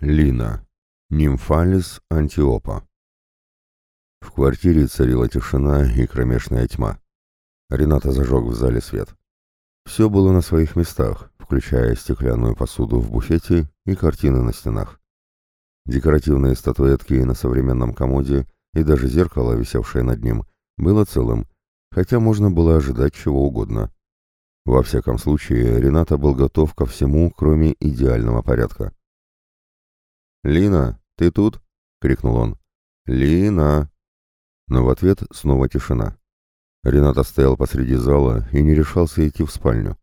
Лина. Нимфалис антиопа. В квартире царила тишина и кромешная тьма. Рената зажег в зале свет. Все было на своих местах, включая стеклянную посуду в буфете и картины на стенах. Декоративные статуэтки на современном комоде и даже зеркало, висевшее над ним, было целым, хотя можно было ожидать чего угодно. Во всяком случае, Рената был готов ко всему, кроме идеального порядка. «Лина, ты тут?» — крикнул он. «Лина!» Но в ответ снова тишина. Рената стоял посреди зала и не решался идти в спальню.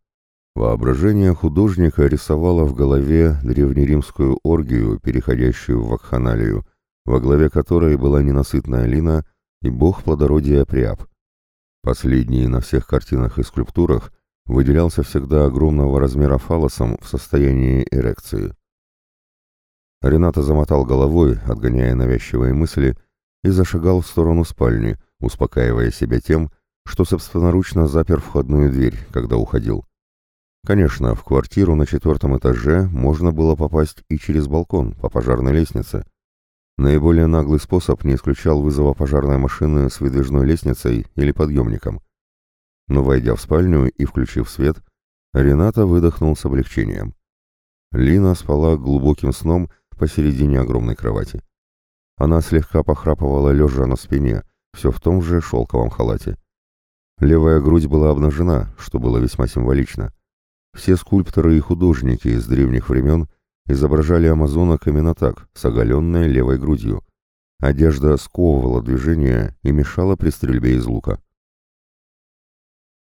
Воображение художника рисовало в голове древнеримскую оргию, переходящую в вакханалию, во главе которой была ненасытная Лина и бог плодородия Приап. Последний на всех картинах и скульптурах выделялся всегда огромного размера фалосом в состоянии эрекции. Рената замотал головой, отгоняя навязчивые мысли, и зашагал в сторону спальни, успокаивая себя тем, что собственноручно запер входную дверь, когда уходил. Конечно, в квартиру на четвертом этаже можно было попасть и через балкон, по пожарной лестнице. Наиболее наглый способ не исключал вызова пожарной машины с выдвижной лестницей или подъемником. Но, войдя в спальню и включив свет, Рената выдохнул с облегчением. Лина спала глубоким сном посередине огромной кровати. Она слегка похрапывала лежа на спине, все в том же шелковом халате. Левая грудь была обнажена, что было весьма символично. Все скульпторы и художники из древних времен изображали амазонок именно так, с оголенной левой грудью. Одежда сковывала движение и мешала при стрельбе из лука.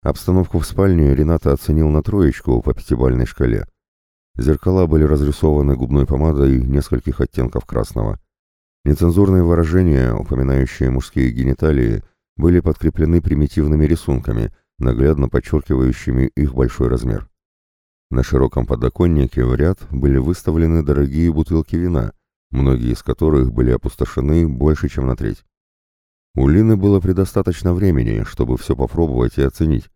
Обстановку в спальне Рената оценил на троечку по пятибальной шкале. Зеркала были разрисованы губной помадой нескольких оттенков красного. Нецензурные выражения, упоминающие мужские гениталии, были подкреплены примитивными рисунками, наглядно подчеркивающими их большой размер. На широком подоконнике в ряд были выставлены дорогие бутылки вина, многие из которых были опустошены больше, чем на треть. У Лины было предостаточно времени, чтобы все попробовать и оценить,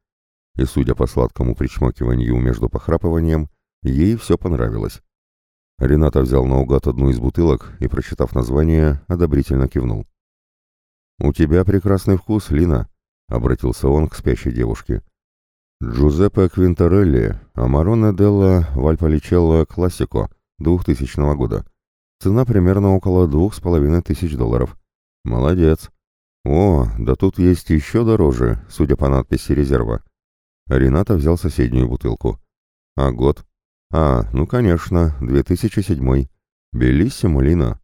и, судя по сладкому причмокиванию между похрапыванием, Ей все понравилось. Рената взял наугад одну из бутылок и, прочитав название, одобрительно кивнул. «У тебя прекрасный вкус, Лина», — обратился он к спящей девушке. «Джузеппе Квинтарелли, Амароне Делла Вальполичелло Классико, 2000 года. Цена примерно около двух с половиной тысяч долларов. Молодец. О, да тут есть еще дороже, судя по надписи резерва». Рената взял соседнюю бутылку. «А год?» А, ну конечно, 2007. Белиссимо Лина.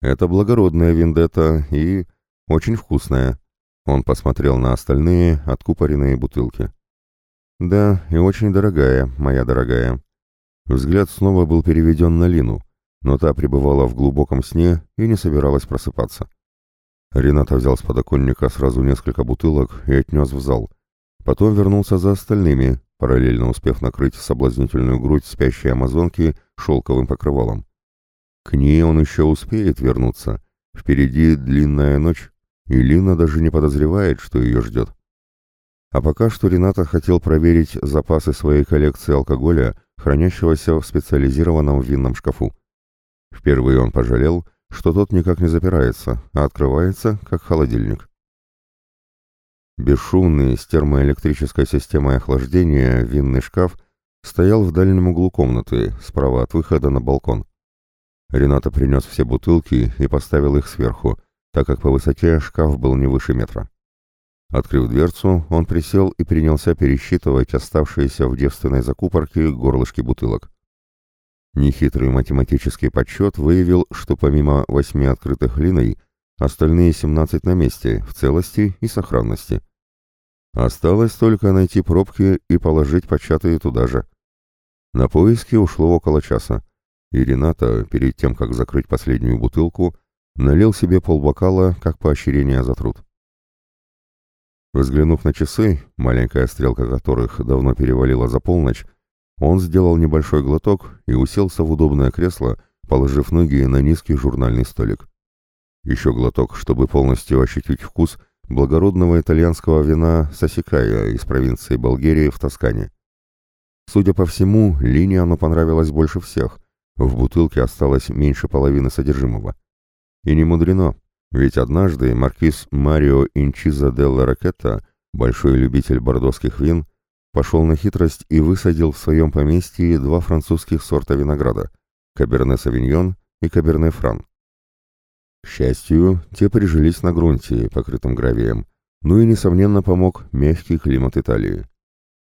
Это благородная вендетта и очень вкусная. Он посмотрел на остальные откупоренные бутылки. Да, и очень дорогая, моя дорогая. Взгляд снова был переведен на Лину, но та пребывала в глубоком сне и не собиралась просыпаться. Рената взял с подоконника сразу несколько бутылок и отнес в зал. Потом вернулся за остальными, параллельно успев накрыть соблазнительную грудь спящей амазонки шелковым покрывалом. К ней он еще успеет вернуться. Впереди длинная ночь, и Лина даже не подозревает, что ее ждет. А пока что Рената хотел проверить запасы своей коллекции алкоголя, хранящегося в специализированном винном шкафу. Впервые он пожалел, что тот никак не запирается, а открывается, как холодильник. Бесшумный с термоэлектрической системой охлаждения винный шкаф стоял в дальнем углу комнаты, справа от выхода на балкон. Рената принес все бутылки и поставил их сверху, так как по высоте шкаф был не выше метра. Открыв дверцу, он присел и принялся пересчитывать оставшиеся в девственной закупорке горлышки бутылок. Нехитрый математический подсчет выявил, что помимо восьми открытых линой, Остальные 17 на месте, в целости и сохранности. Осталось только найти пробки и положить початые туда же. На поиски ушло около часа, и Рената, перед тем, как закрыть последнюю бутылку, налил себе полбокала, как поощрение за труд. Взглянув на часы, маленькая стрелка которых давно перевалила за полночь, он сделал небольшой глоток и уселся в удобное кресло, положив ноги на низкий журнальный столик. Еще глоток, чтобы полностью ощутить вкус благородного итальянского вина Сосикая из провинции Болгарии в Тоскане. Судя по всему, Лине оно понравилось больше всех, В бутылке осталось меньше половины содержимого. И не мудрено, ведь однажды маркиз Марио Инчиза делла Ракетта, большой любитель бордоских вин, пошел на хитрость и высадил в своем поместье два французских сорта винограда – Каберне Савиньон и Каберне Фран. К счастью, те прижились на грунте, покрытом гравием, ну и, несомненно, помог мягкий климат Италии.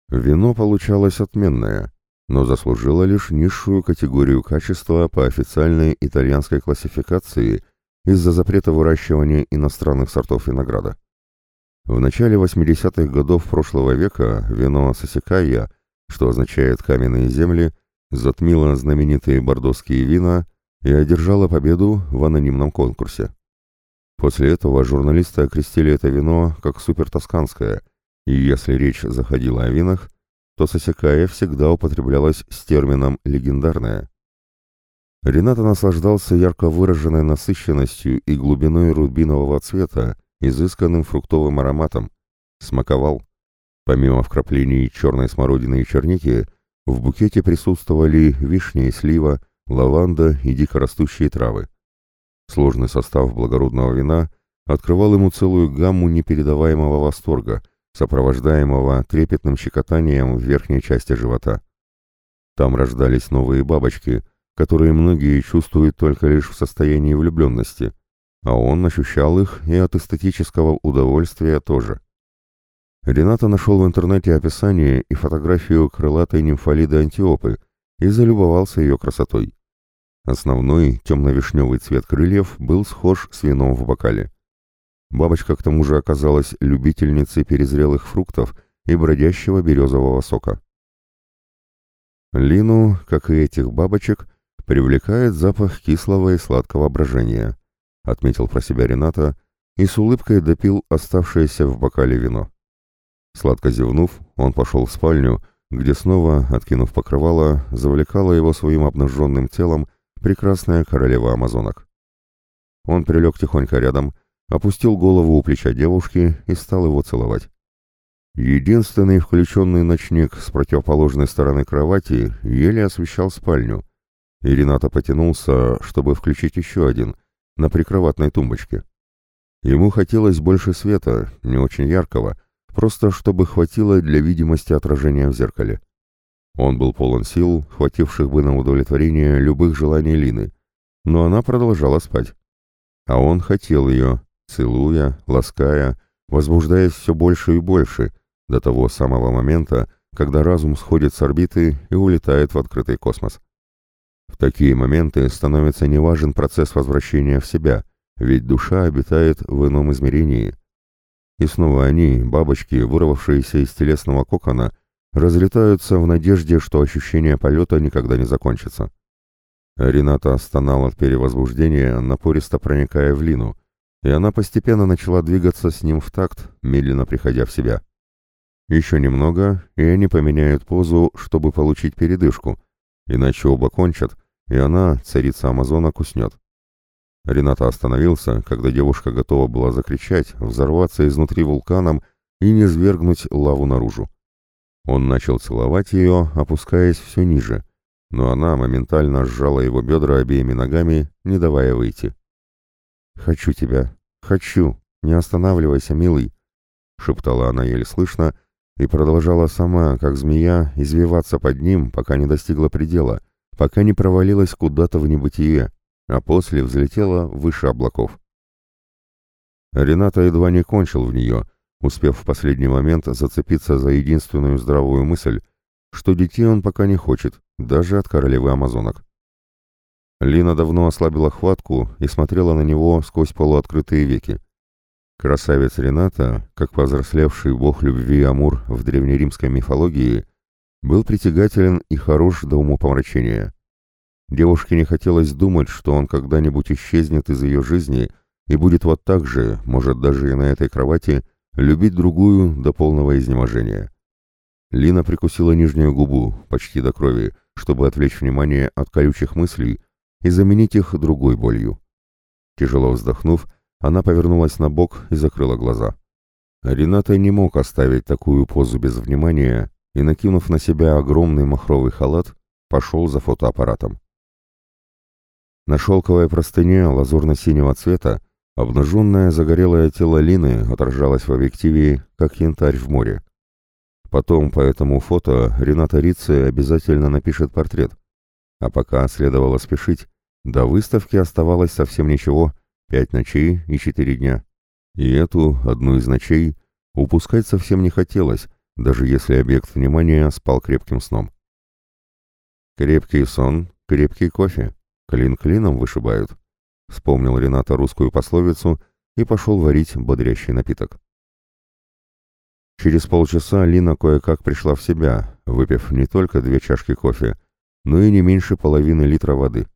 Вино получалось отменное, но заслужило лишь низшую категорию качества по официальной итальянской классификации из-за запрета выращивания иностранных сортов винограда. В начале 80-х годов прошлого века вино Сосикайя, что означает «каменные земли», затмило знаменитые бордоские вина и одержало победу в анонимном конкурсе. После этого журналисты окрестили это вино как супертосканское, и если речь заходила о винах, то Сосикая всегда употреблялась с термином «легендарное». Рената наслаждался ярко выраженной насыщенностью и глубиной рубинового цвета, изысканным фруктовым ароматом, смаковал. Помимо вкраплений черной смородины и черники, в букете присутствовали вишня и слива, лаванда и дикорастущие травы. Сложный состав благородного вина открывал ему целую гамму непередаваемого восторга, сопровождаемого трепетным щекотанием в верхней части живота. Там рождались новые бабочки, которые многие чувствуют только лишь в состоянии влюбленности, а он ощущал их и от эстетического удовольствия тоже. Рената нашел в интернете описание и фотографию крылатой нимфалиды Антиопы и залюбовался ее красотой. Основной темно-вишневый цвет крыльев был схож с вином в бокале. Бабочка к тому же оказалась любительницей перезрелых фруктов и бродящего березового сока. Лину, как и этих бабочек, привлекает запах кислого и сладкого брожения. — отметил про себя Рената и с улыбкой допил оставшееся в бокале вино. Сладко зевнув, он пошел в спальню, где снова, откинув покрывало, завлекала его своим обнаженным телом прекрасная королева амазонок. Он прилег тихонько рядом, опустил голову у плеча девушки и стал его целовать. Единственный включенный ночник с противоположной стороны кровати еле освещал спальню, и Рената потянулся, чтобы включить еще один, на прикроватной тумбочке. Ему хотелось больше света, не очень яркого, просто чтобы хватило для видимости отражения в зеркале. Он был полон сил, хвативших бы на удовлетворение любых желаний Лины, но она продолжала спать. А он хотел ее, целуя, лаская, возбуждаясь все больше и больше, до того самого момента, когда разум сходит с орбиты и улетает в открытый космос. В такие моменты становится неважен процесс возвращения в себя, ведь душа обитает в ином измерении. И снова они, бабочки, вырвавшиеся из телесного кокона, разлетаются в надежде, что ощущение полета никогда не закончится. Рената стонал от перевозбуждения, напористо проникая в Лину, и она постепенно начала двигаться с ним в такт, медленно приходя в себя. Еще немного, и они поменяют позу, чтобы получить передышку, иначе оба кончат, и она, царица Амазонок, уснет. Рената остановился, когда девушка готова была закричать, взорваться изнутри вулканом и не свергнуть лаву наружу. Он начал целовать ее, опускаясь все ниже, но она моментально сжала его бедра обеими ногами, не давая выйти. «Хочу тебя, хочу, не останавливайся, милый», — шептала она еле слышно и продолжала сама, как змея, извиваться под ним, пока не достигла предела — пока не провалилась куда-то в небытие, а после взлетела выше облаков. Рената едва не кончил в нее, успев в последний момент зацепиться за единственную здравую мысль, что детей он пока не хочет, даже от королевы амазонок. Лина давно ослабила хватку и смотрела на него сквозь полуоткрытые веки. Красавец Рената, как повзрослевший бог любви Амур в древнеримской мифологии, был притягателен и хорош до умопомрачения. Девушке не хотелось думать, что он когда-нибудь исчезнет из ее жизни и будет вот так же, может даже и на этой кровати, любить другую до полного изнеможения. Лина прикусила нижнюю губу, почти до крови, чтобы отвлечь внимание от колючих мыслей и заменить их другой болью. Тяжело вздохнув, она повернулась на бок и закрыла глаза. Рената не мог оставить такую позу без внимания и, накинув на себя огромный махровый халат, пошел за фотоаппаратом. На шелковой простыне лазурно-синего цвета обнаженное загорелое тело Лины отражалось в объективе, как янтарь в море. Потом по этому фото Рената Рице обязательно напишет портрет. А пока следовало спешить, до выставки оставалось совсем ничего, пять ночей и четыре дня. И эту, одну из ночей, упускать совсем не хотелось, даже если объект внимания спал крепким сном. «Крепкий сон, крепкий кофе. Клин клином вышибают», — вспомнил Рената русскую пословицу и пошел варить бодрящий напиток. Через полчаса Лина кое-как пришла в себя, выпив не только две чашки кофе, но и не меньше половины литра воды.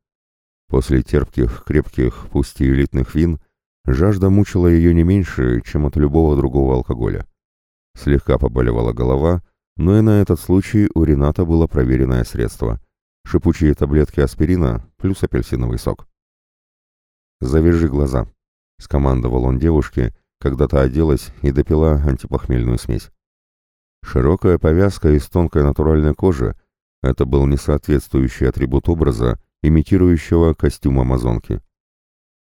После терпких, крепких, пусть и элитных вин, жажда мучила ее не меньше, чем от любого другого алкоголя. Слегка поболевала голова, но и на этот случай у Рената было проверенное средство — шипучие таблетки аспирина плюс апельсиновый сок. «Завяжи глаза», — скомандовал он девушке, когда-то оделась и допила антипохмельную смесь. Широкая повязка из тонкой натуральной кожи — это был несоответствующий атрибут образа, имитирующего костюм амазонки.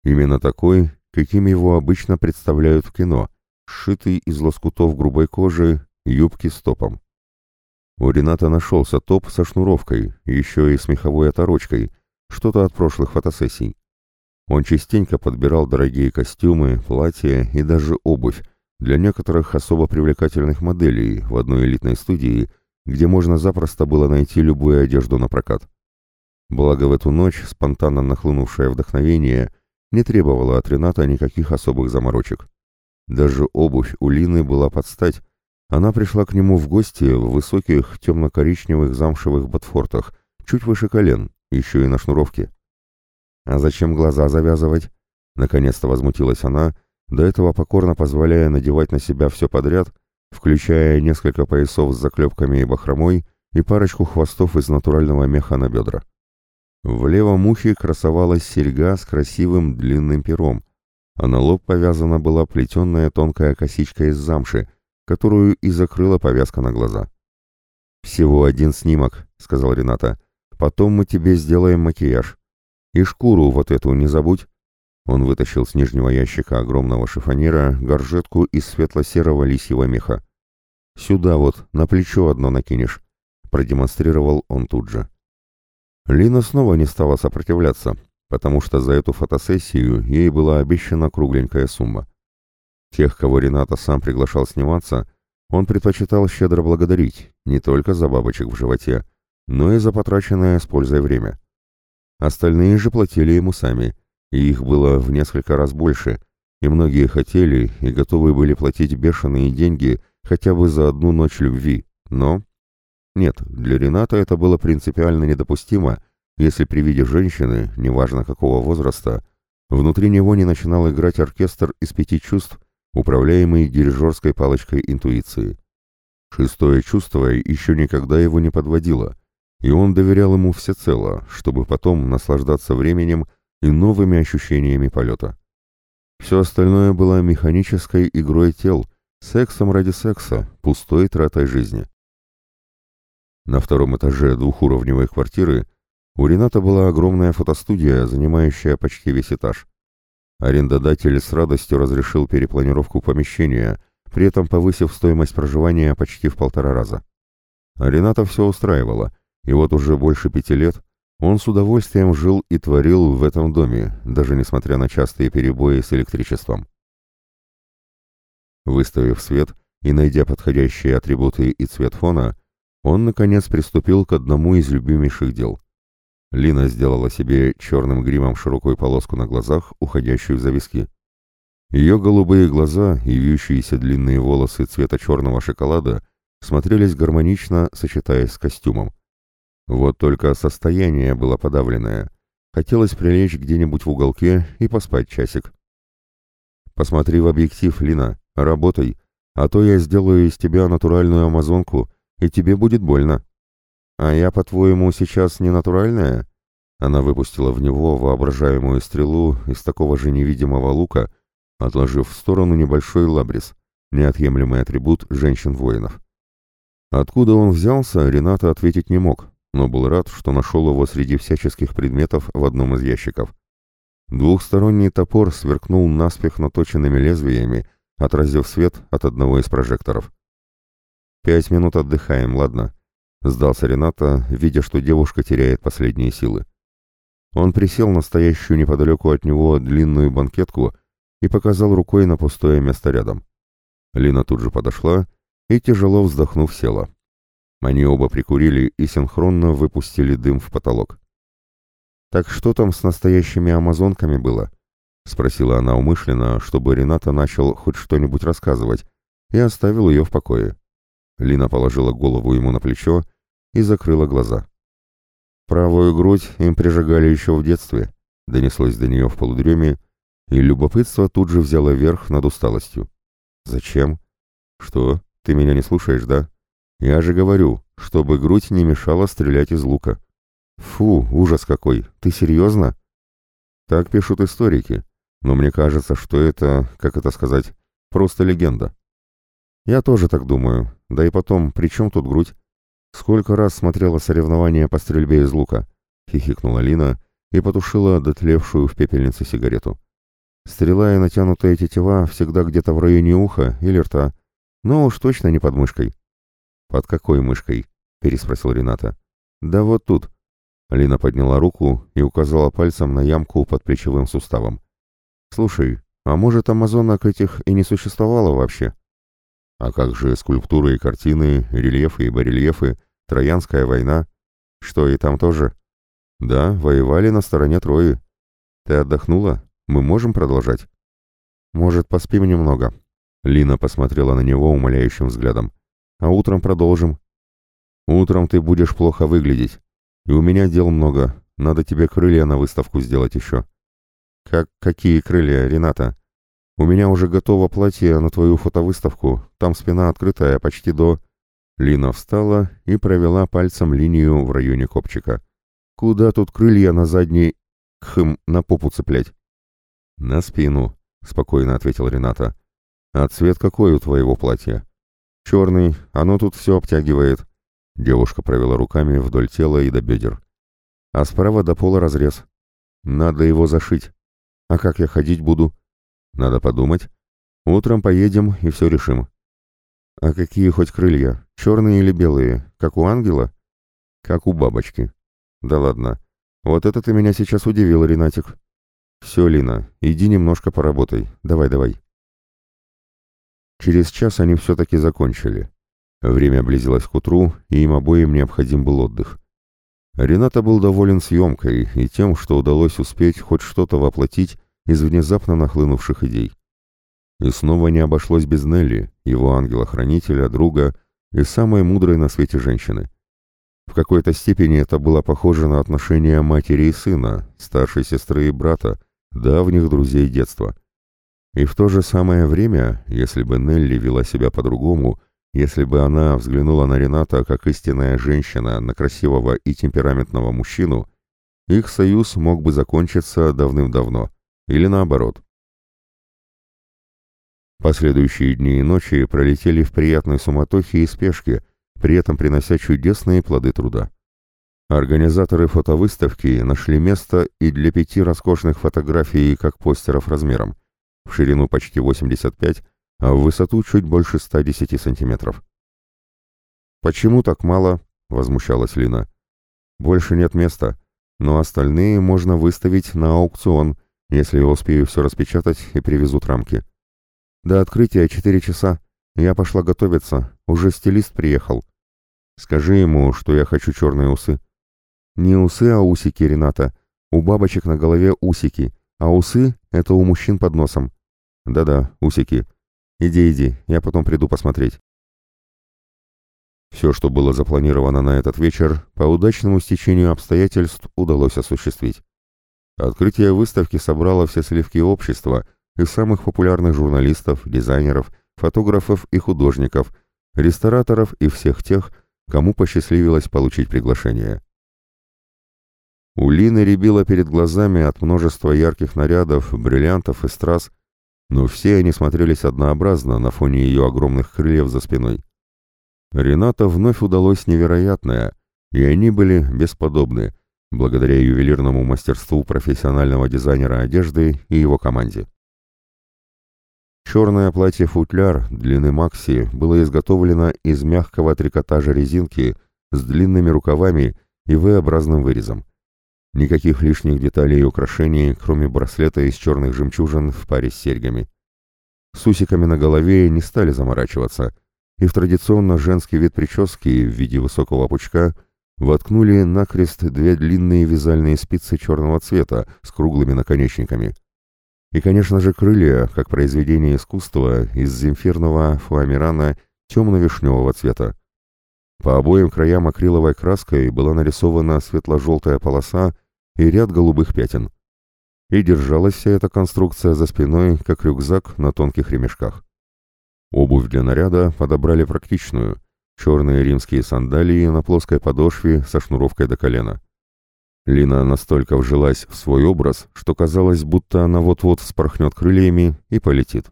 Именно такой, каким его обычно представляют в кино, сшитый из лоскутов грубой кожи, юбки с топом. У Рената нашелся топ со шнуровкой, еще и с меховой оторочкой, что-то от прошлых фотосессий. Он частенько подбирал дорогие костюмы, платья и даже обувь для некоторых особо привлекательных моделей в одной элитной студии, где можно запросто было найти любую одежду на прокат. Благо в эту ночь спонтанно нахлынувшее вдохновение не требовало от Рената никаких особых заморочек. Даже обувь у Лины была под стать. Она пришла к нему в гости в высоких темно-коричневых замшевых ботфортах, чуть выше колен, еще и на шнуровке. «А зачем глаза завязывать?» Наконец-то возмутилась она, до этого покорно позволяя надевать на себя все подряд, включая несколько поясов с заклепками и бахромой и парочку хвостов из натурального меха на бедра. В левом ухе красовалась серьга с красивым длинным пером, а на лоб повязана была плетенная тонкая косичка из замши, которую и закрыла повязка на глаза. «Всего один снимок», — сказал Рената. «Потом мы тебе сделаем макияж. И шкуру вот эту не забудь. Он вытащил с нижнего ящика огромного шифонера горжетку из светло-серого лисьего меха. «Сюда вот, на плечо одно накинешь», — продемонстрировал он тут же. Лина снова не стала сопротивляться, потому что за эту фотосессию ей была обещана кругленькая сумма. Тех, кого Рената сам приглашал сниматься, он предпочитал щедро благодарить не только за бабочек в животе, но и за потраченное с пользой время. Остальные же платили ему сами, и их было в несколько раз больше, и многие хотели и готовы были платить бешеные деньги хотя бы за одну ночь любви, но... Нет, для Рената это было принципиально недопустимо, если при виде женщины, неважно какого возраста, внутри него не начинал играть оркестр из пяти чувств, управляемый дирижерской палочкой интуиции. Шестое чувство еще никогда его не подводило — и он доверял ему всецело, чтобы потом наслаждаться временем и новыми ощущениями полета. Все остальное было механической игрой тел, сексом ради секса, пустой тратой жизни. На втором этаже двухуровневой квартиры у Рената была огромная фотостудия, занимающая почти весь этаж. Арендодатель с радостью разрешил перепланировку помещения, при этом повысив стоимость проживания почти в полтора раза. А все устраивало – и вот уже больше пяти лет он с удовольствием жил и творил в этом доме, даже несмотря на частые перебои с электричеством. Выставив свет и найдя подходящие атрибуты и цвет фона, он, наконец, приступил к одному из любимейших дел. Лина сделала себе черным гримом широкую полоску на глазах, уходящую за виски. Ее голубые глаза и вьющиеся длинные волосы цвета черного шоколада смотрелись гармонично, сочетаясь с костюмом. Вот только состояние было подавленное. Хотелось прилечь где-нибудь в уголке и поспать часик. «Посмотри в объектив, Лина, работай, а то я сделаю из тебя натуральную амазонку, и тебе будет больно». «А я, по-твоему, сейчас не натуральная?» Она выпустила в него воображаемую стрелу из такого же невидимого лука, отложив в сторону небольшой лабрис, неотъемлемый атрибут женщин-воинов. Откуда он взялся, Рената ответить не мог, но был рад, что нашел его среди всяческих предметов в одном из ящиков. Двухсторонний топор сверкнул наспех наточенными лезвиями, отразив свет от одного из прожекторов. «Пять минут отдыхаем, ладно?» — сдался Рената, видя, что девушка теряет последние силы. Он присел на стоящую неподалеку от него длинную банкетку и показал рукой на пустое место рядом. Лина тут же подошла и, тяжело вздохнув, села. Они оба прикурили и синхронно выпустили дым в потолок. «Так что там с настоящими амазонками было?» — спросила она умышленно, чтобы Рената начал хоть что-нибудь рассказывать, и оставил ее в покое. Лина положила голову ему на плечо и закрыла глаза. Правую грудь им прижигали еще в детстве, донеслось до нее в полудреме, и любопытство тут же взяло верх над усталостью. «Зачем?» «Что? Ты меня не слушаешь, да?» «Я же говорю, чтобы грудь не мешала стрелять из лука». «Фу, ужас какой! Ты серьезно?» «Так пишут историки, но мне кажется, что это, как это сказать, просто легенда». «Я тоже так думаю. Да и потом, при чем тут грудь? Сколько раз смотрела соревнования по стрельбе из лука?» — хихикнула Лина и потушила дотлевшую в пепельнице сигарету. Стрела и натянутая тетива всегда где-то в районе уха или рта, но уж точно не под мышкой. «Под какой мышкой?» — переспросил Рената. «Да вот тут». Лина подняла руку и указала пальцем на ямку под плечевым суставом. «Слушай, а может, амазонок этих и не существовало вообще?» А как же скульптуры и картины, рельефы и барельефы, Троянская война? Что, и там тоже? Да, воевали на стороне Трои. Ты отдохнула? Мы можем продолжать? Может, поспим немного? Лина посмотрела на него умоляющим взглядом. А утром продолжим. Утром ты будешь плохо выглядеть. И у меня дел много. Надо тебе крылья на выставку сделать еще. Как какие крылья, Рената? У меня уже готово платье на твою фотовыставку, там спина открытая почти до...» Лина встала и провела пальцем линию в районе копчика. «Куда тут крылья на задней... хм, на попу цеплять?» «На спину», — спокойно ответил Рената. «А цвет какой у твоего платья?» «Черный, оно тут все обтягивает». Девушка провела руками вдоль тела и до бедер. «А справа до пола разрез. Надо его зашить. А как я ходить буду?» Надо подумать. Утром поедем и все решим. А какие хоть крылья? Черные или белые? Как у ангела? Как у бабочки. Да ладно. Вот это ты меня сейчас удивил, Ренатик. Все, Лина, иди немножко поработай. Давай, давай. Через час они все-таки закончили. Время близилось к утру, и им обоим необходим был отдых. Рената был доволен съемкой и тем, что удалось успеть хоть что-то воплотить из внезапно нахлынувших идей. И снова не обошлось без Нелли, его ангела-хранителя, друга и самой мудрой на свете женщины. В какой-то степени это было похоже на отношения матери и сына, старшей сестры и брата, давних друзей детства. И в то же самое время, если бы Нелли вела себя по-другому, если бы она взглянула на Рената как истинная женщина, на красивого и темпераментного мужчину, их союз мог бы закончиться давным-давно. Или наоборот. Последующие дни и ночи пролетели в приятной суматохе и спешке, при этом принося чудесные плоды труда. Организаторы фотовыставки нашли место и для пяти роскошных фотографий как постеров размером, в ширину почти 85, а в высоту чуть больше 110 сантиметров. «Почему так мало?» — возмущалась Лина. «Больше нет места, но остальные можно выставить на аукцион если я успею все распечатать и привезут рамки. До открытия четыре часа. Я пошла готовиться, уже стилист приехал. Скажи ему, что я хочу черные усы. Не усы, а усики, Рената. У бабочек на голове усики, а усы — это у мужчин под носом. Да-да, усики. Иди, иди, я потом приду посмотреть. Все, что было запланировано на этот вечер, по удачному стечению обстоятельств удалось осуществить. Открытие выставки собрало все сливки общества из самых популярных журналистов, дизайнеров, фотографов и художников, рестораторов и всех тех, кому посчастливилось получить приглашение. У Лины рябило перед глазами от множества ярких нарядов, бриллиантов и страз, но все они смотрелись однообразно на фоне ее огромных крыльев за спиной. Рената вновь удалось невероятное, и они были бесподобны, благодаря ювелирному мастерству профессионального дизайнера одежды и его команде. Черное платье-футляр длины Макси было изготовлено из мягкого трикотажа резинки с длинными рукавами и V-образным вырезом. Никаких лишних деталей и украшений, кроме браслета из черных жемчужин в паре с серьгами. С усиками на голове не стали заморачиваться, и в традиционно женский вид прически в виде высокого пучка воткнули накрест две длинные вязальные спицы черного цвета с круглыми наконечниками. И, конечно же, крылья, как произведение искусства из земфирного фуамирана темно-вишневого цвета. По обоим краям акриловой краской была нарисована светло-желтая полоса и ряд голубых пятен. И держалась вся эта конструкция за спиной, как рюкзак на тонких ремешках. Обувь для наряда подобрали практичную, черные римские сандалии на плоской подошве со шнуровкой до колена. Лина настолько вжилась в свой образ, что казалось, будто она вот-вот вспорхнет крыльями и полетит.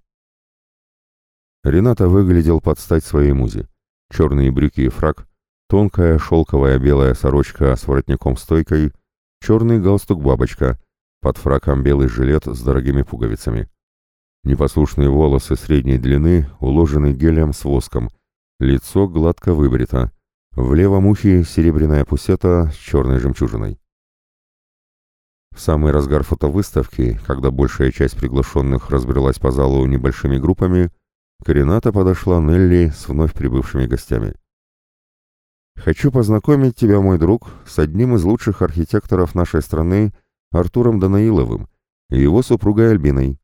Рената выглядел под стать своей музе. Черные брюки и фрак, тонкая шелковая белая сорочка с воротником-стойкой, черный галстук-бабочка, под фраком белый жилет с дорогими пуговицами. Непослушные волосы средней длины уложены гелем с воском, лицо гладко выбрито, в левом ухе серебряная пусета с черной жемчужиной. В самый разгар фотовыставки, когда большая часть приглашенных разбрелась по залу небольшими группами, к Рената подошла Нелли с вновь прибывшими гостями. «Хочу познакомить тебя, мой друг, с одним из лучших архитекторов нашей страны, Артуром Данаиловым, и его супругой Альбиной».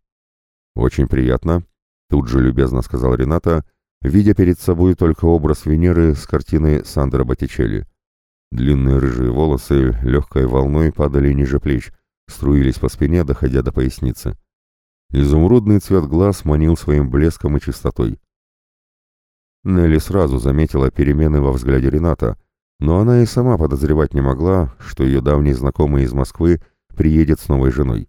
«Очень приятно», — тут же любезно сказал Рената, видя перед собой только образ Венеры с картины Сандро Боттичелли. Длинные рыжие волосы легкой волной падали ниже плеч, струились по спине, доходя до поясницы. Изумрудный цвет глаз манил своим блеском и чистотой. Нелли сразу заметила перемены во взгляде Рената, но она и сама подозревать не могла, что ее давний знакомый из Москвы приедет с новой женой.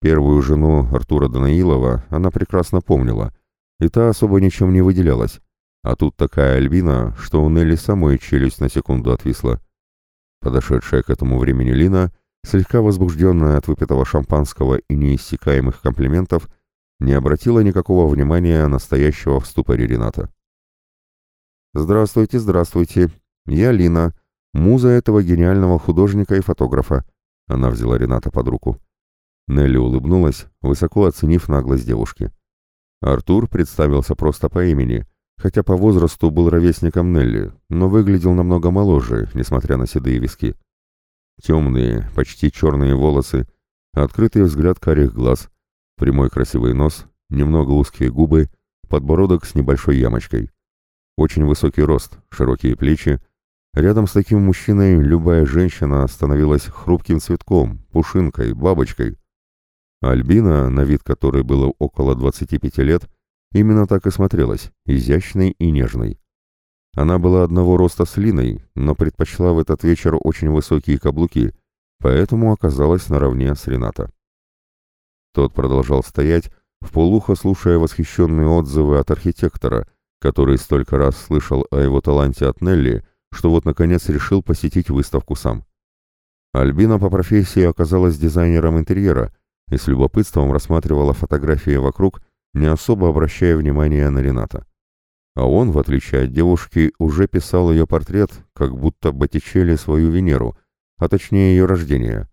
Первую жену Артура Данаилова она прекрасно помнила, и та особо ничем не выделялась, а тут такая Альбина, что у Нелли самой челюсть на секунду отвисла. Подошедшая к этому времени Лина слегка возбужденная от выпитого шампанского и неиссякаемых комплиментов, не обратила никакого внимания на стоящего в ступоре Рената. «Здравствуйте, здравствуйте. Я Лина, муза этого гениального художника и фотографа». Она взяла Рената под руку. Нелли улыбнулась, высоко оценив наглость девушки. Артур представился просто по имени, хотя по возрасту был ровесником Нелли, но выглядел намного моложе, несмотря на седые виски. Темные, почти черные волосы, открытый взгляд карих глаз, прямой красивый нос, немного узкие губы, подбородок с небольшой ямочкой. Очень высокий рост, широкие плечи. Рядом с таким мужчиной любая женщина становилась хрупким цветком, пушинкой, бабочкой. Альбина, на вид которой было около 25 лет, именно так и смотрелась, изящной и нежной. Она была одного роста с Линой, но предпочла в этот вечер очень высокие каблуки, поэтому оказалась наравне с Рената. Тот продолжал стоять, в полухо слушая восхищенные отзывы от архитектора, который столько раз слышал о его таланте от Нелли, что вот наконец решил посетить выставку сам. Альбина по профессии оказалась дизайнером интерьера и с любопытством рассматривала фотографии вокруг, не особо обращая внимания на Рената. А он, в отличие от девушки, уже писал ее портрет, как будто Боттичелли свою Венеру, а точнее ее рождение.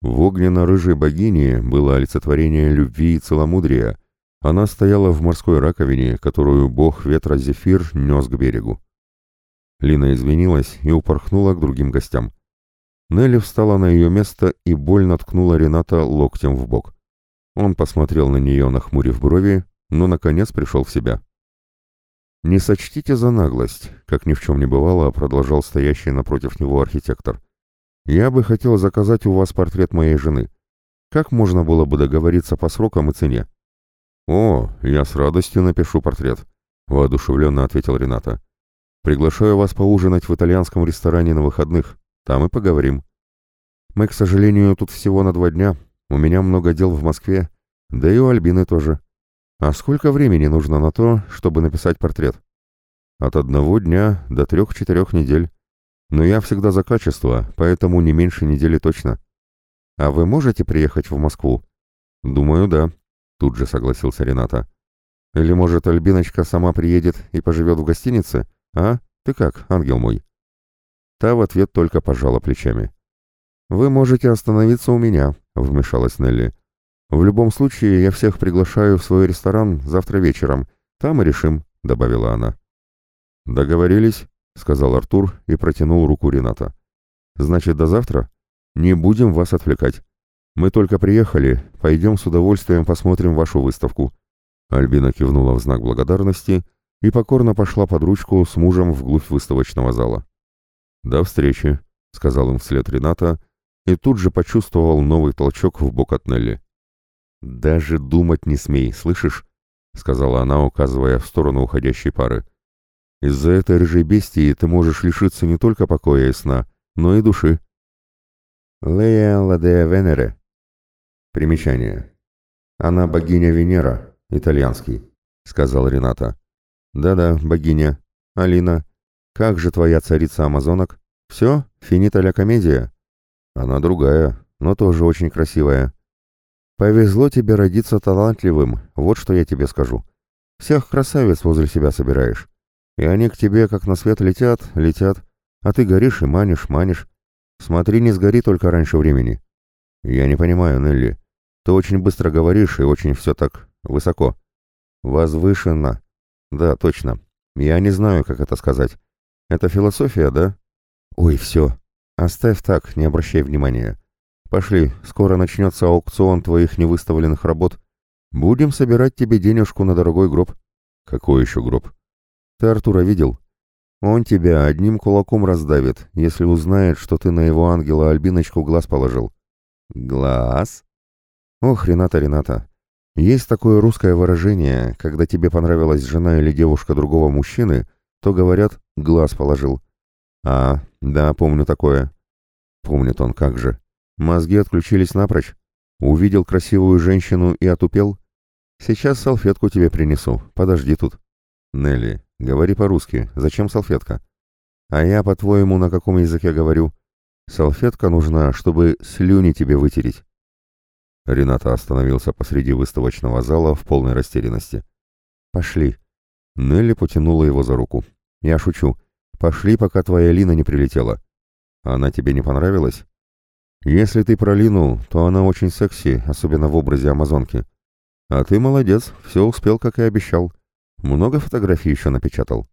В огненно-рыжей богине было олицетворение любви и целомудрия. Она стояла в морской раковине, которую бог ветра Зефир нес к берегу. Лина извинилась и упорхнула к другим гостям. Нелли встала на ее место и больно ткнула Рената локтем в бок. Он посмотрел на нее, нахмурив брови, но наконец пришел в себя. «Не сочтите за наглость», — как ни в чем не бывало, продолжал стоящий напротив него архитектор. «Я бы хотел заказать у вас портрет моей жены. Как можно было бы договориться по срокам и цене?» «О, я с радостью напишу портрет», — воодушевленно ответил Рената. «Приглашаю вас поужинать в итальянском ресторане на выходных. Там и поговорим. Мы, к сожалению, тут всего на два дня. У меня много дел в Москве, да и у Альбины тоже. А сколько времени нужно на то, чтобы написать портрет? От одного дня до трех-четырех недель. Но я всегда за качество, поэтому не меньше недели точно. А вы можете приехать в Москву? Думаю, да, тут же согласился Рената. Или, может, Альбиночка сама приедет и поживет в гостинице? А? Ты как, ангел мой?» Та в ответ только пожала плечами. «Вы можете остановиться у меня», — вмешалась Нелли. «В любом случае, я всех приглашаю в свой ресторан завтра вечером. Там и решим», — добавила она. «Договорились», — сказал Артур и протянул руку Рената. «Значит, до завтра? Не будем вас отвлекать. Мы только приехали, пойдем с удовольствием посмотрим вашу выставку». Альбина кивнула в знак благодарности и покорно пошла под ручку с мужем вглубь выставочного зала. «До встречи», — сказал им вслед Рената, и тут же почувствовал новый толчок в бок от Нелли. «Даже думать не смей, слышишь?» — сказала она, указывая в сторону уходящей пары. «Из-за этой рыжей бестии ты можешь лишиться не только покоя и сна, но и души». Лея Ладея Венере. Примечание. Она богиня Венера, итальянский, сказал Рената. Да-да, богиня. Алина, как же твоя царица амазонок? Все? Финита ля комедия? Она другая, но тоже очень красивая. Повезло тебе родиться талантливым, вот что я тебе скажу. Всех красавиц возле себя собираешь. И они к тебе как на свет летят, летят, а ты горишь и манишь, манишь. Смотри, не сгори только раньше времени. Я не понимаю, Нелли. Ты очень быстро говоришь и очень все так высоко. Возвышенно. Да, точно. Я не знаю, как это сказать. Это философия, да? Ой, все. Оставь так, не обращай внимания. Пошли, скоро начнется аукцион твоих невыставленных работ. Будем собирать тебе денежку на дорогой гроб. Какой еще гроб? Ты Артура видел? Он тебя одним кулаком раздавит, если узнает, что ты на его ангела Альбиночку глаз положил. Глаз? Ох, Рената, Рената, есть такое русское выражение, когда тебе понравилась жена или девушка другого мужчины, то говорят «глаз положил». А, да, помню такое. Помнит он как же. Мозги отключились напрочь. Увидел красивую женщину и отупел. Сейчас салфетку тебе принесу, подожди тут. Нелли, говори по-русски, зачем салфетка? А я, по-твоему, на каком языке говорю? Салфетка нужна, чтобы слюни тебе вытереть. Рената остановился посреди выставочного зала в полной растерянности. «Пошли». Нелли потянула его за руку. «Я шучу. Пошли, пока твоя Лина не прилетела. Она тебе не понравилась? Если ты про Лину, то она очень секси, особенно в образе амазонки. А ты молодец, все успел, как и обещал. Много фотографий еще напечатал».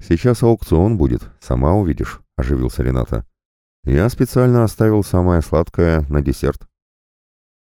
«Сейчас аукцион будет, сама увидишь», — оживился Рената. «Я специально оставил самое сладкое на десерт».